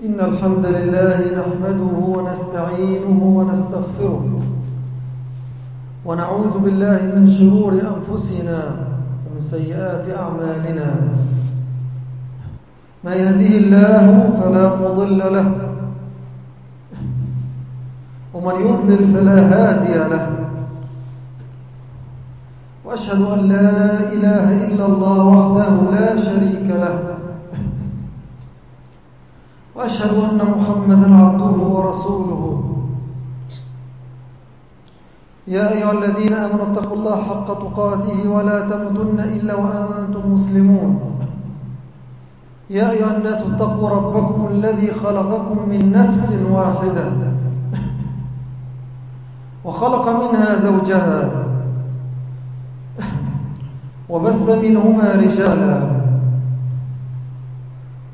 إن الحمد لله نحمده ونستعينه ونستغفره ونعوذ بالله من شرور أنفسنا ومن سيئات أعمالنا. ما يهديه الله فلا مضل له ومن يضلل فلا هادي له. وأشهد أن لا إله إلا الله وحده لا شريك له. وأشهد أن محمدا عبده ورسوله. يا أيها الذين آمنوا اتقوا الله حق تقاته ولا تمتن إلا وأنتم مسلمون. يا أيها الناس اتقوا ربكم الذي خلقكم من نفس واحدة. وخلق منها زوجها. وبث منهما رجالا.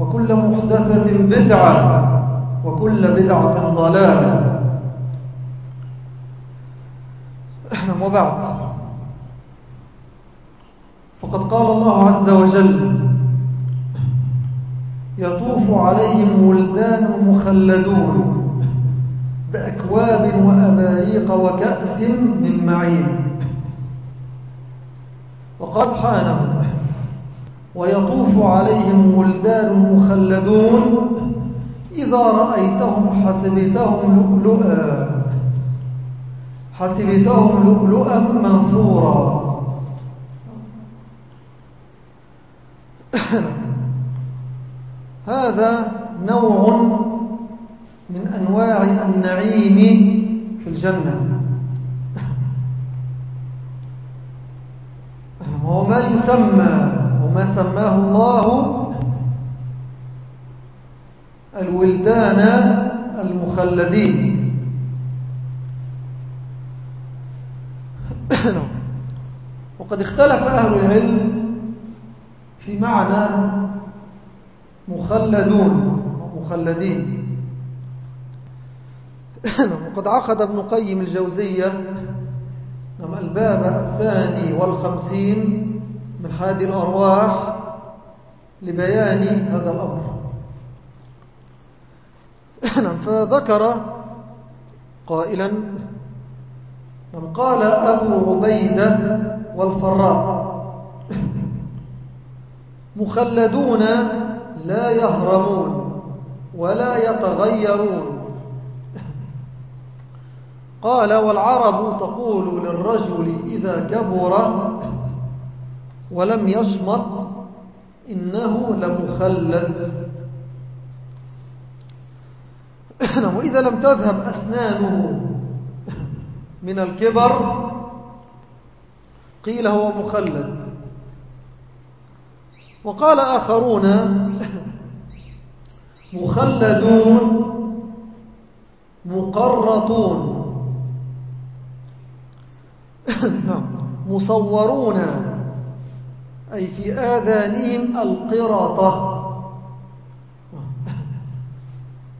وكل محدثة بدعة وكل بدعة ضلالة. وبعد. فقد قال الله عز وجل يطوف عليهم ولدان مخلدون بأكواب وأباريق وكأس من معين. وقال سبحانه ويطوف عليهم ولدان مخلدون إذا رأيتهم حسبتهم لؤلؤا حسبتهم لؤلؤا منثورا. هذا نوع من أنواع النعيم في الجنة. وهو ما يسمى وما سماه الله الولدان المخلدين. وقد اختلف أهل العلم في معنى مخلدون مخلدين. وقد عقد ابن قيم الجوزية الباب الثاني والخمسين من حاد الأرواح لبيان هذا الأمر. فذكر قائلا قال أبو عبيدة والفراء مخلدون لا يهرمون ولا يتغيرون. قال والعرب تقول للرجل إذا كبر ولم يصمت إنه لمخلد. وإذا لم تذهب أسنانه من الكبر قيل هو مخلد. وقال آخرون مخلدون مقرطون. نعم. مصورون. أي في آذانهم القرطة.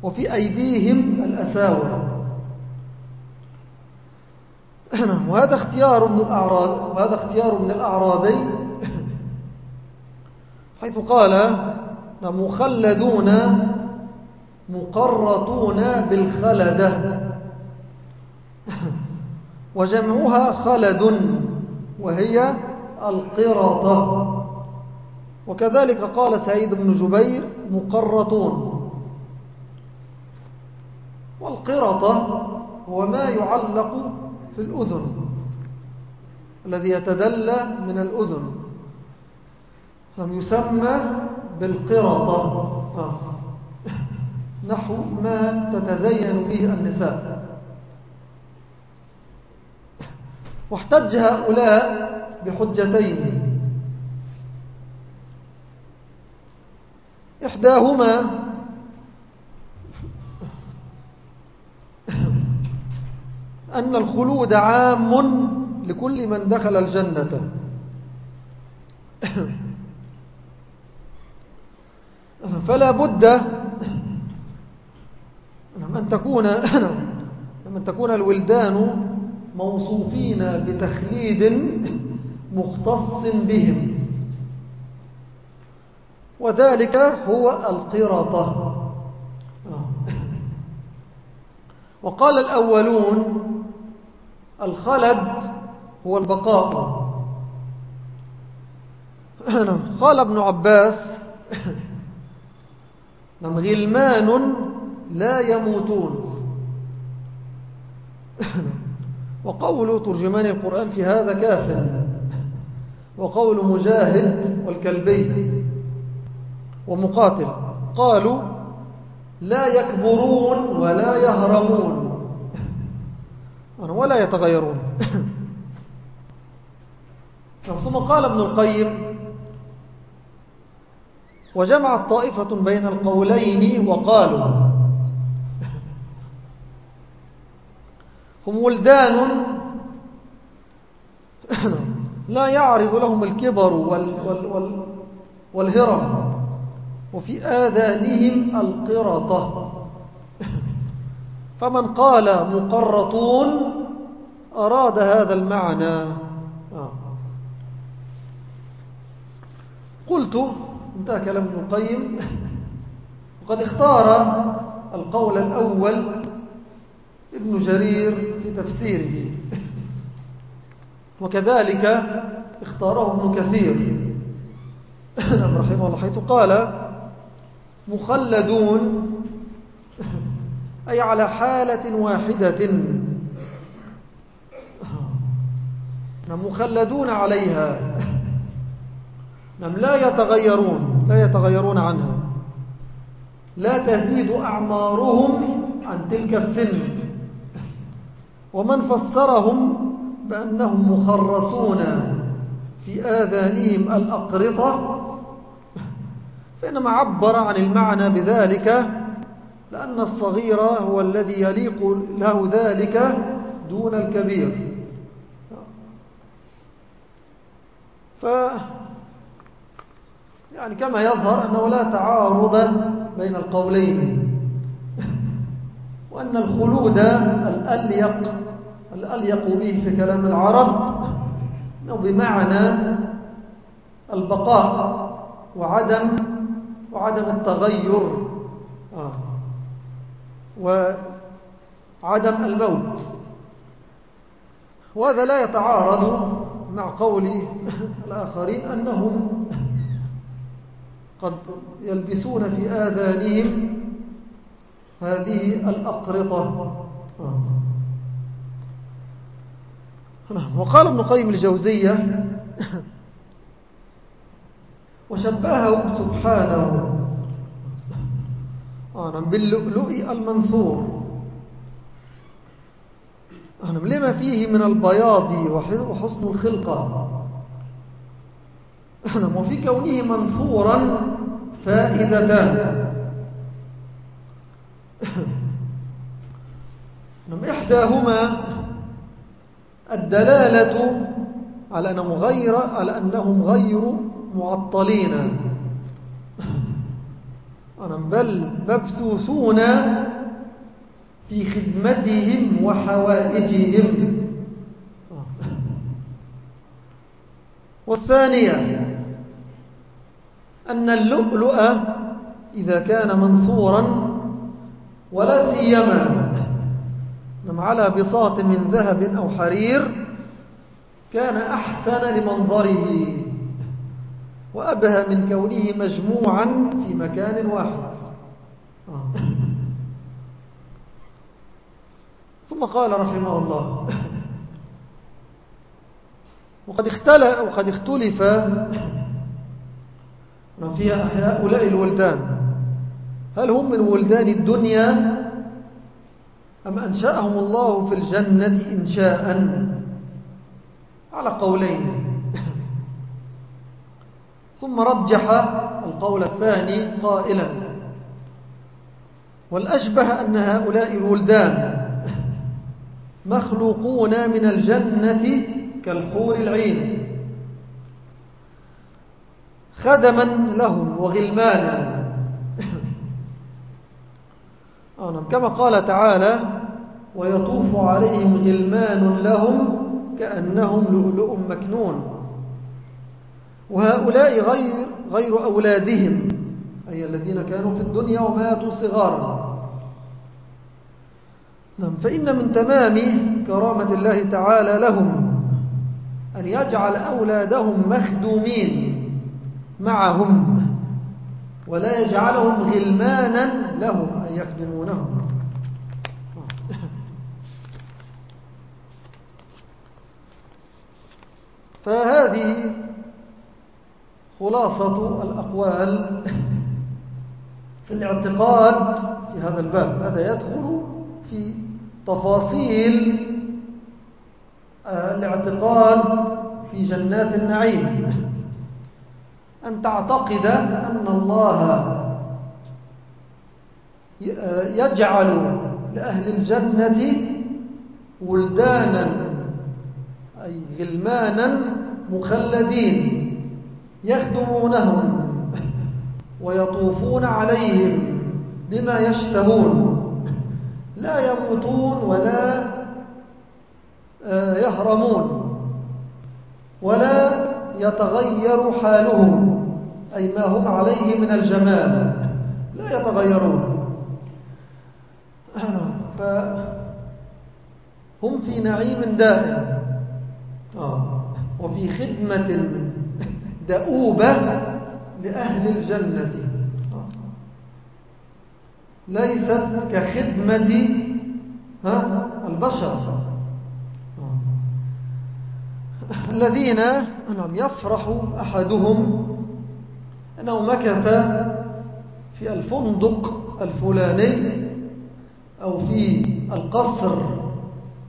وفي أيديهم الأساور. وهذا اختيار من الأعراب وهذا اختيار من الأعرابي. حيث قال مخلدون مقرطون بالخلدة. وجمعها خلد وهي القرطة. وكذلك قال سعيد بن جبير مقرطون. والقرطة هو ما يعلق في الأذن الذي يتدلى من الأذن. لم يسمى بالقرطة. نحو ما تتزين به النساء. واحتج هؤلاء بحجتين. إحداهما أن الخلود عام لكل من دخل الجنة. فلا بد أن تكون أن تكون الولدان موصوفين بتخليد مختص بهم. وذلك هو القرطة وقال الأولون الخلد هو البقاء. قال ابن عباس غلمان لا يموتون. وقول ترجمان القرآن في هذا كاف. وقول مجاهد والكلبي ومقاتل. قالوا لا يكبرون ولا يهرمون. ولا يتغيرون. ثم قال ابن القيم وجمعت طائفة بين القولين وقالوا هم ولدان لا يعرض لهم الكبر وال وال وال والهرم وفي آذانهم القرطة. فمن قال مقرطون أراد هذا المعنى. آه. قلت انتهى كلام ابن القيم. وقد اختار القول الأول ابن جرير تفسيره. وكذلك اختاره ابن كثير. نعم رحمه الله حيث قال مخلدون أي على حالة واحدة. نعم مخلدون عليها. نعم لا يتغيرون لا يتغيرون عنها. لا تزيد أعمارهم عن تلك السن. ومن فسرهم بأنهم مخرصون في آذانهم الأقرطة فإنما عبر عن المعنى بذلك لأن الصغير هو الذي يليق له ذلك دون الكبير. ف يعني كما يظهر أنه لا تعارض بين القولين وأن الخلود الأليق الأليق به في كلام العرب أنه بمعنى البقاء وعدم وعدم التغير. آه. وعدم الموت. وهذا لا يتعارض مع قول الآخرين أنهم قد يلبسون في آذانهم هذه الأقرطة. آه. نعم. وقال ابن قيم الجوزية وشبهه سبحانه. باللؤلؤ المنثور. لما فيه من البياض وحسن الخلقة وفي كونه منثورا فائدتان إحداهما الدلالة على أنهم غير, على أنهم غير معطلين. بل مبثوثون في خدمتهم وحوائجهم. والثانية أن اللؤلؤ إذا كان منصورا ولا سيما على بساط من ذهب أو حرير كان أحسن لمنظره. وأبهى من كونه مجموعا في مكان واحد. ثم قال رحمه الله وقد اختلف, وقد اختلف في هؤلاء الولدان. هل هم من ولدان الدنيا؟ أم أنشأهم الله في الجنة إنشاء؟ على قولين. ثم رجح القول الثاني قائلا. والأشبه أن هؤلاء الولدان مخلوقون من الجنة كالحور العين. خدما لهم وغلمانا. نعم. كما قال تعالى ويطوف عليهم غلمان لهم كأنهم لؤلؤ مكنون وهؤلاء غير, غير أولادهم أي الذين كانوا في الدنيا وماتوا صغارا نعم فإن من تمام كرامة الله تعالى لهم أن يجعل أولادهم مخدومين معهم ولا يجعلهم غلمانا لهم أن يخدمونهم. فهذه خلاصة الأقوال في الاعتقاد في هذا الباب. هذا يدخل في تفاصيل الاعتقاد في جنات النعيم. أن تعتقد أن الله يجعل لأهل الجنة ولدانا أي غلمانا مخلدين يخدمونهم ويطوفون عليهم بما يشتهون. لا يموتون ولا آه، يهرمون ولا يتغير حالهم أي ما هم عليه من الجمال. لا يتغيرون. فهم في نعيم دائم. آه. وفي خدمة دؤوبة لأهل الجنة. آه. ليست كخدمة البشر. الذين نعم يفرح أحدهم أنه مكث في الفندق الفلاني أو في القصر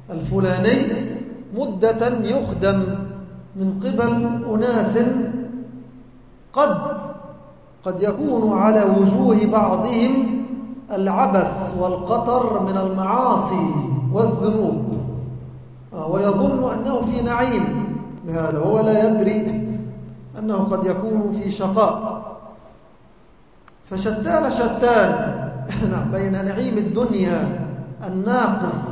الفلاني مدة يخدم من قبل أناس قد قد يكون على وجوه بعضهم العبث والقطر من المعاصي والذنوب. ويظن أنه في نعيم بهذا وهو لا يدري أنه قد يكون في شقاء. فشتان شتان بين نعيم الدنيا الناقص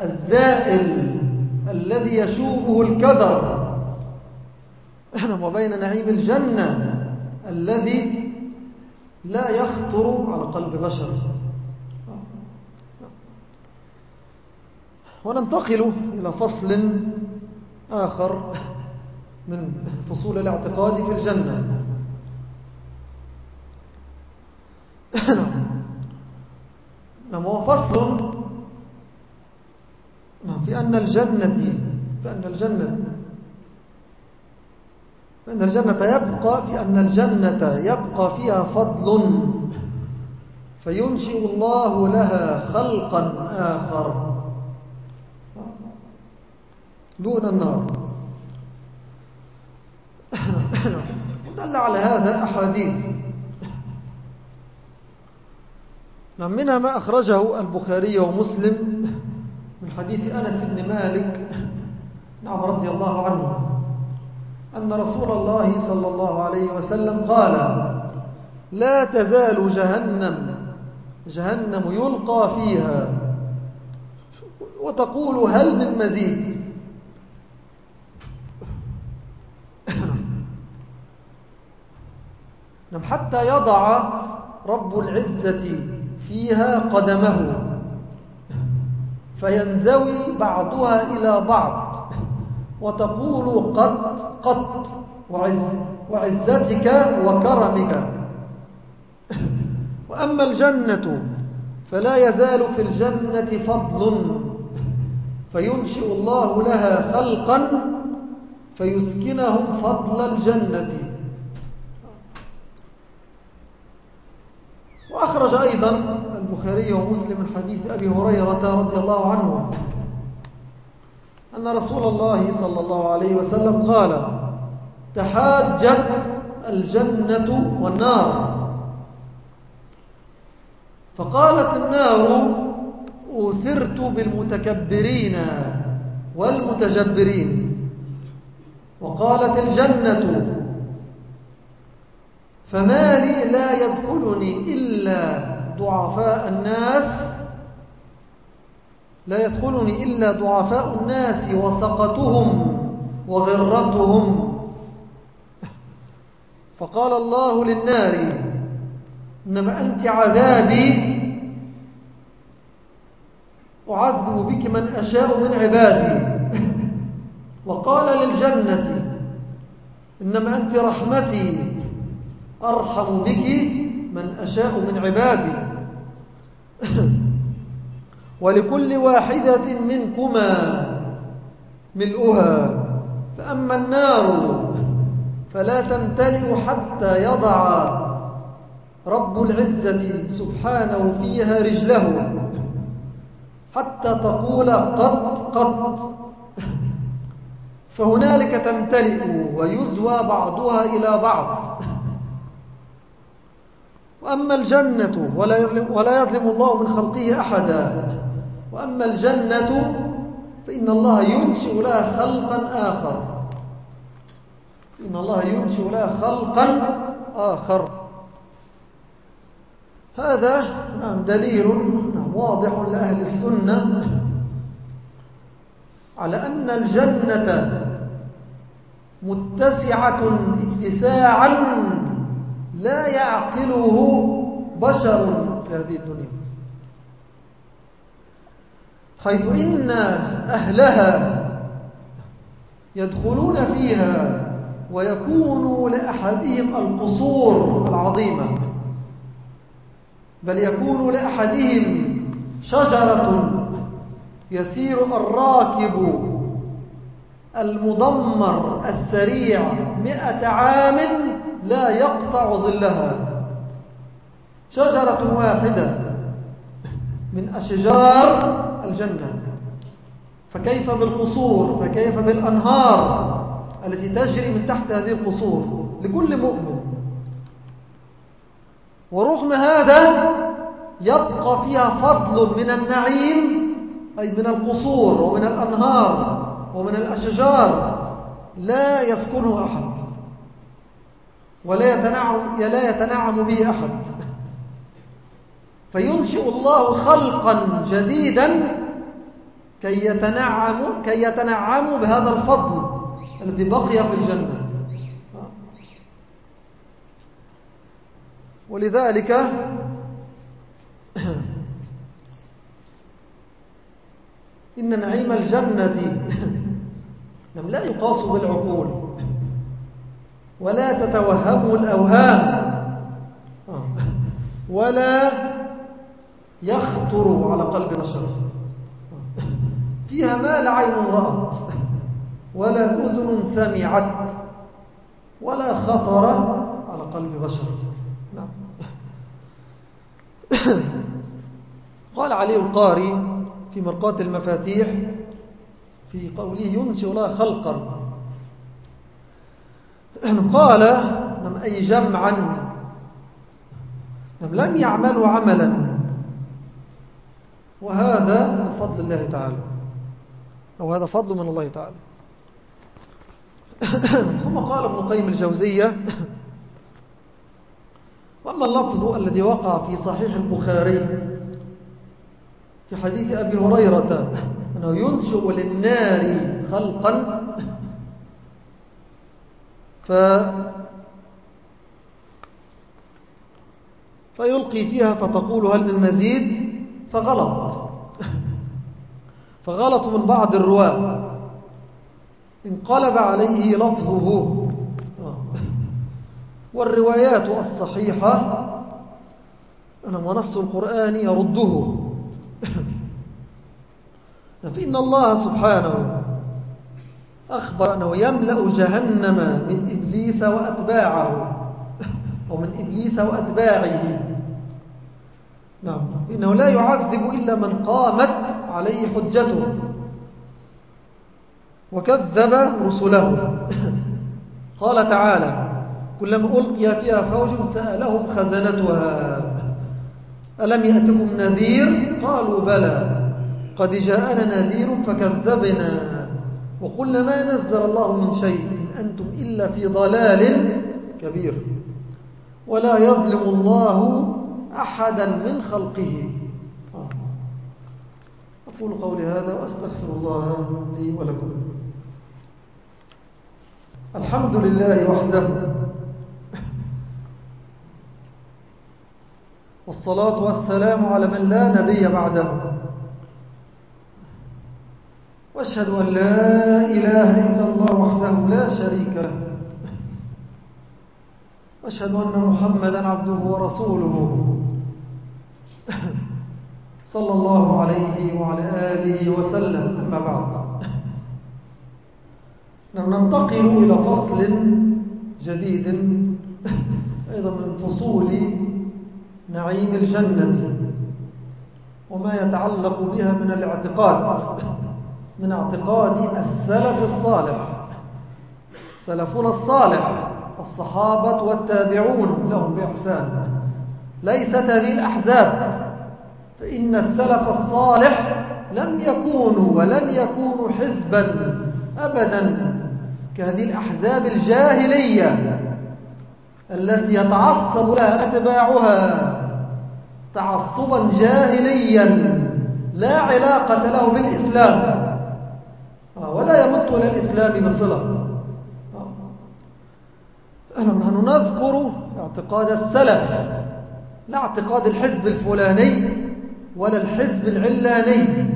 الزائل الذي يشوبه الكدر. وبين نعيم الجنة الذي لا يخطر على قلب بشر. وننتقل إلى فصل آخر من فصول الاعتقاد في الجنة نعم نعم هو فصل نعم في أن الجنة في أن الجنة فإن الجنة يبقى في أن الجنة يبقى فيها فضل. فينشئ الله لها خلقا آخر. دون النار. دل على هذا أحاديث. منها ما أخرجه البخاري ومسلم. حديث أنس بن مالك نعم رضي الله عنه أن رسول الله صلى الله عليه وسلم قال لا تزال جهنم جهنم يلقى فيها. وتقول هل من مزيد؟ نعم حتى يضع رب العزة فيها قدمه. فينزوي بعضها إلى بعض وتقول قد قد وعز وعزتك وكرمك. وأما الجنة فلا يزال في الجنة فضل. فينشئ الله لها خلقا فيسكنهم فضل الجنة. وأخرج أيضا البخاري ومسلم من حديث أبي هريرة رضي الله عنه. أن رسول الله صلى الله عليه وسلم قال تحاجت الجنة والنار. فقالت النار أثرت بالمتكبرين والمتجبرين. وقالت الجنة فما لي لا يدخلني إلا ضعفاء الناس لا يدخلني إلا ضعفاء الناس وسقطهم وغرتهم. فقال الله للنار إنما أنت عذابي أعذب بك من أشاء من عبادي. وقال للجنة إنما أنت رحمتي أرحم بك من أشاء من عبادي. ولكل واحدة منكما ملؤها. فأما النار فلا تمتلئ حتى يضع رب العزة سبحانه فيها رجله حتى تقول قط قط. فهنالك تمتلئ ويزوى بعضها إلى بعض. وأما الجنة ولا يظلم الله من خلقه أحدا. وأما الجنة فإن الله ينشئ لها خلقا آخر. إن الله ينشئ لها خلقا آخر. هذا نعم دليل نعم واضح لأهل السنة على أن الجنة متسعة اتساعا لا يعقله بشر في هذه الدنيا. حيث إن أهلها يدخلون فيها ويكون لأحدهم القصور العظيمة بل يكون لأحدهم شجرة يسير الراكب المدمر السريع مئة عام لا يقطع ظلها. شجرة واحدة من أشجار الجنة. فكيف بالقصور؟ فكيف بالأنهار التي تجري من تحت هذه القصور؟ لكل مؤمن. ورغم هذا يبقى فيها فضل من النعيم أي من القصور ومن الأنهار ومن الأشجار. لا يسكنه أحد. ولا يتنعم, لا يتنعم به أحد. فينشئ الله خلقا جديدا كي يتنعم كي يتنعموا بهذا الفضل الذي بقي في الجنة. ولذلك إن نعيم الجنة لا يقاس بالعقول. ولا تتوهمه الأوهام. ولا يخطر على قلب بشر. فيها ما لا عين رأت ولا أذن سمعت ولا خطر على قلب بشر. نعم. قال علي القاري في مرقات المفاتيح في قوله ينشئ لها خلقا. قال أي جمعا؟ لم يعملوا عملا. وهذا من فضل الله تعالى. أو هذا فضل من الله تعالى. ثم قال ابن القيم الجوزية وأما اللفظ الذي وقع في صحيح البخاري في حديث أبي هريرة أنه ينشئ للنار خلقا ف فيلقي فيها فتقول هل من مزيد فغلط. فغلط من بعض الرواة. انقلب عليه لفظه. والروايات الصحيحة. ونص القرآن يرده. فإن الله سبحانه أخبر أنه يملأ جهنم من إبليس وأتباعه. ومن إبليس وأتباعه. نعم. إنه لا يعذب إلا من قامت عليه حجته. وكذب رسله. قال تعالى كلما ألقي فيها فوج سألهم خزنتها. ألم يأتكم نذير؟ قالوا بلى. قد جاءنا نذير فكذبنا. وقلنا ما نزل الله من شيء إن أنتم إلا في ضلال كبير. ولا يظلم الله أحدا من خلقه. أقول قولي هذا وأستغفر الله لي ولكم. الحمد لله وحده. والصلاة والسلام على من لا نبي بعده. وأشهد أن لا إله إلا الله وحده لا شريك له. وأشهد أن محمدا عبده ورسوله. صلى الله عليه وعلى آله وسلم. أما بعد. ننتقل إلى فصل جديد أيضا من فصول نعيم الجنة وما يتعلق بها من الاعتقاد. من اعتقاد السلف الصالح. سلفنا الصالح الصحابة والتابعون لهم بإحسان. ليست هذه الأحزاب. فإن السلف الصالح لم يكونوا ولن يكونوا حزبا أبدا كهذه الأحزاب الجاهلية التي يتعصب لها أتباعها تعصبا جاهليا لا علاقة له بالإسلام. ولا يمت إلى الإسلام بصلة. نحن نذكر اعتقاد السلف لا اعتقاد الحزب الفلاني ولا الحزب العلاني.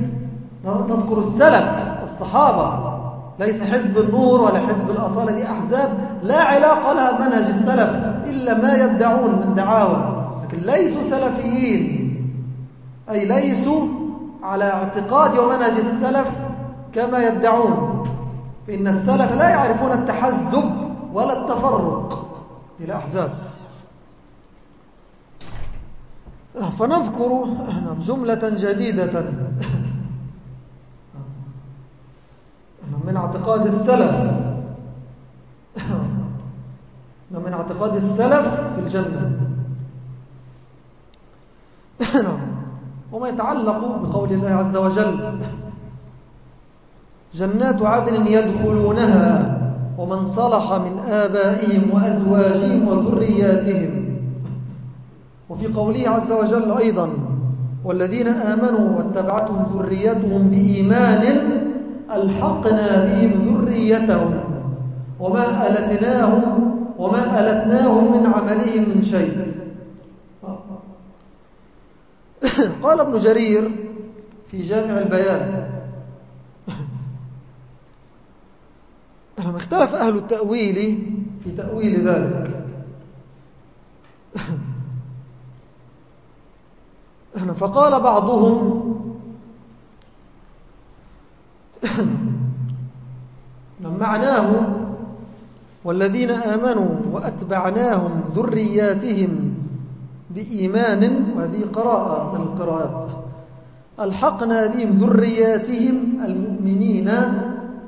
نذكر السلف الصحابة. ليس حزب النور ولا حزب الأصالة دي أحزاب لا علاقة لها منهج السلف إلا ما يدعون من دعاوى. لكن ليسوا سلفيين أي ليسوا على اعتقاد ومنهج السلف كما يدعون. فإن السلف لا يعرفون التحزب ولا التفرق. إلى أحزاب. فنذكر جملة جديدة. من اعتقاد السلف. من اعتقاد السلف في الجنة. وما يتعلق بقول الله عز وجل. جنات عدن يدخلونها ومن صلح من آبائهم وأزواجهم وذرياتهم. وفي قوله عز وجل أيضا والذين آمنوا واتبعتهم ذريتهم بإيمان ألحقنا بهم ذريتهم وما ألتناهم وما ألتناهم من عملهم من شيء. قال ابن جرير في جامع البيان لما اختلف أهل التأويل في تأويل ذلك؟ فقال بعضهم معناه والذين آمنوا وأتبعناهم ذرياتهم بإيمان وهذه قراءة من القراءات ألحقنا بهم ذرياتهم المؤمنين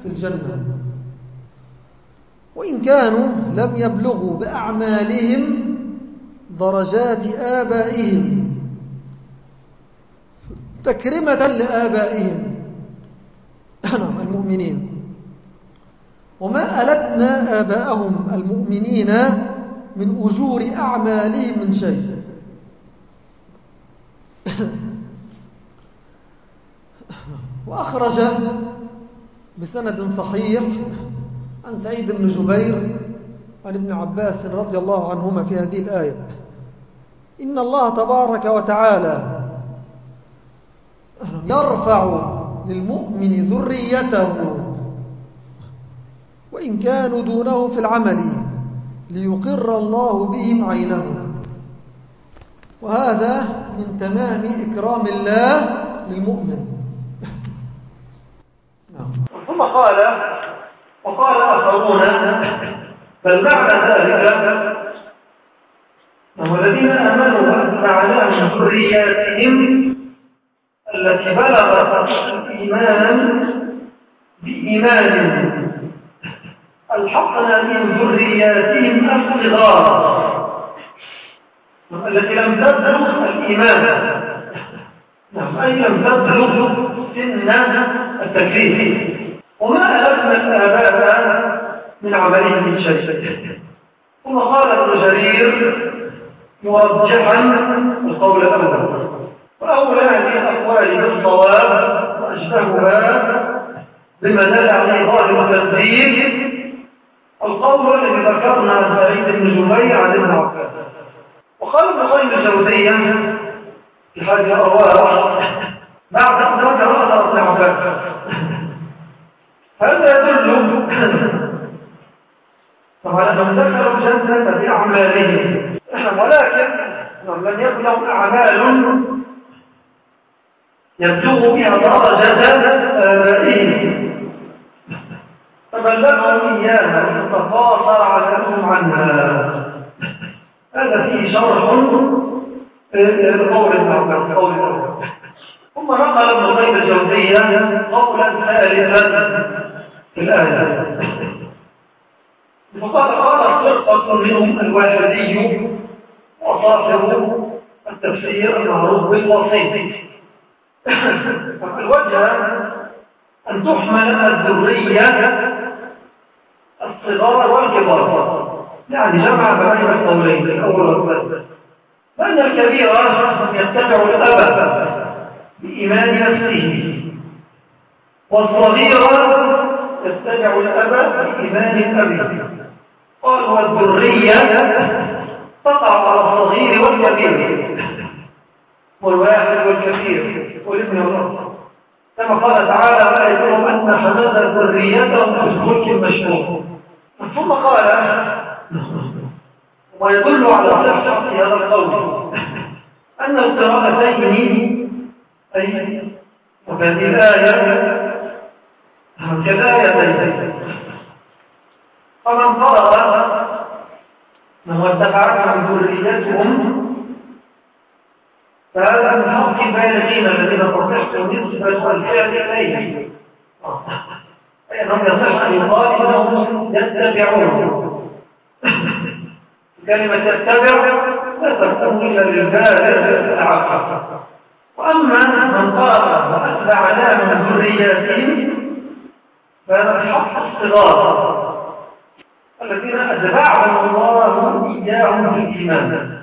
في الجنة. وإن كانوا لم يبلغوا بأعمالهم درجات آبائهم. تكرمة لآبائهم. المؤمنين. وما ألتنا آباءهم المؤمنين من أجور أعمالهم من شيء. وأخرج بسند صحيح عن سعيد بن جبير عن ابن عباس رضي الله عنهما في هذه الآية إن الله تبارك وتعالى يرفع للمؤمن ذريته وإن كانوا دونه في العمل ليقر الله بهم عينه وهذا من تمام إكرام الله للمؤمن. ثم قال وقال آخرون بل معنى ذلك والذين آمنوا وأتبعناهم ذرياتهم التي بلغت الإيمان بإيمان. ألحقنا من ذرياتهم الصغار التي لم تبلغ الإيمان. نعم أي لم تبلغ سن التكليف وما ألفنا الآباء من عملهم من شيء. ثم قال ابن جرير مرجحا القول الأول. وأولى هذه الأقوال بالصواب وأشبهها بما دل عليه ظاهر التنزيل القول الذي ذكرنا عن سعيد بن جبير عن ابن عباس. وقال ابن قيم الجوزية في هذه الأرواح بعد أن ذكر ابن عباس هذا يدل طبعا أنهم ذكروا الجنة بأعمالهم ولكن لم يكن لهم أعمال يبلغ بها درجة آبائهم فبلغهم إياها فتفاصل علمهم عنها. هذا فيه شرح لقول قول. ثم نقل ابن قيم الجوزية قولا ثالثا. في الآية فقال قال فرقة منهم الواحدي وصاحب التفسير المعروف بالوسيط الوجه أن تحمل الذرية الصغار والكبار يعني جمع بين القولين الأول والثالث لأن الكبير يتبع الأب بإيمان نفسه والصغير يتبع الأب بإيمان الأب قال والذرية تقع على الصغير والكبير. والواحد والكثير والابن والأرض كما قال تعالى يكون أن حمد ذريتهم في الفلك المشهور ثم قال ويدل على صحة هذا القول أن القراءتين أي وهذه الآية كالآيتين فمن قرأ من واتبعت عن ذريتهم فهذا من حق البالغين الذين تصح نسبة الفعل إليه. أيضا يصح إنهم يتبعون. كلمة يتبع لا تكون إلا للبالغ وأما من قال وأتبع من ذرياتهم فهذا في حق الصغار. الذين أتبعهم الله إياهم في الإيمان.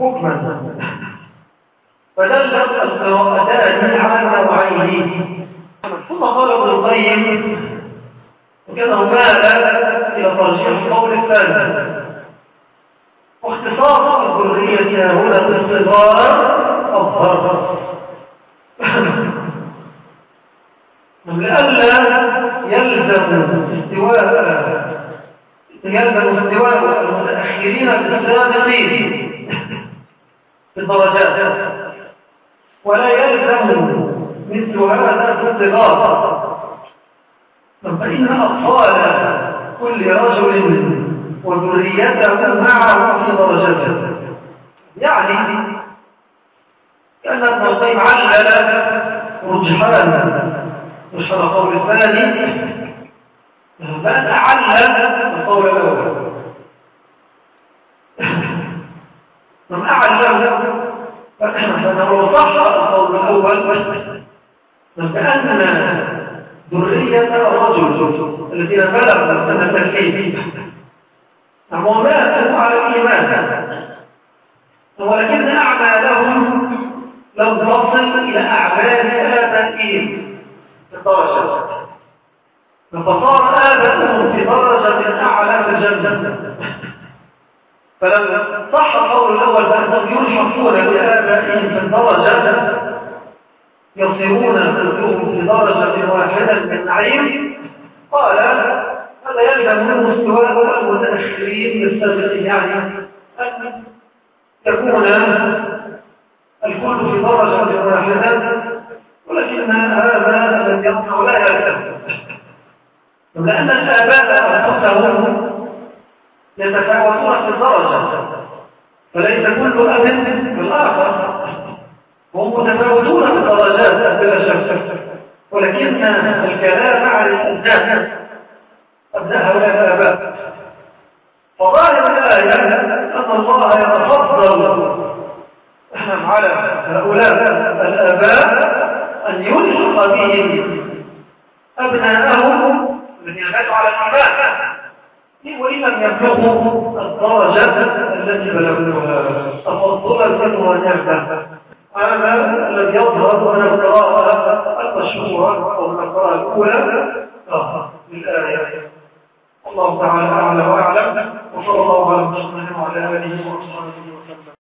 حكما. فدلت القراءتان على نوعين ثم قال ابن القيم وكانه مال إلى ترجيح القول الثاني. واختصاص الذرية هنا في الصغار أظهر. لئلا يلزم استواء يلزم استواء المتأخرين بالسابقين في الدرجات. ولا يلزم مثل هذا في الصغار. فإن أطفال كل رجل وذريته معه في درجته يعني كأن ابن القيم علل رجحان نشر الطور الثاني. فنتعلم الطور الأول. من أعلم فإنه صح القول الأول. فكاننا ذرية الرجل الذين بلغ سنة الحيث وماتوا على الإيمان. ولكن أعمالهم لم تصل إلى أعمال هذا الإيمان 16 فصار آدم في درجة أعلى في الجنة فلما صح القول الأول بأنهم يلحقون بآبائهم في الدرجة يصيرون كلهم في درجة واحدة من النعيم قال هذا يلزم منه استواء المتأخرين للسابقين يعني أن يكون الكل في درجة لأن الآباء أنفسهم يتفاوتون في الدرجة فليس كل أب بالآخر. هم متفاوتون في الدرجات بلا شك. ولكن الكلام على الأبناء أبناء هؤلاء الآباء. فظاهر الآية أن الله يتفضل على هؤلاء الآباء أن يلحق بهم أبناءهم الذين ماتوا على الإيمان لم يبلغوا الدرجة التي بلغوها تفضلا ونعمة هذا الذي يظهر من القراءة المشهورة أو من القراءة الأولى للآية الله تعالى أعلى وأعلم وصلى الله على محمد وعلى آله وأصحابه وسلم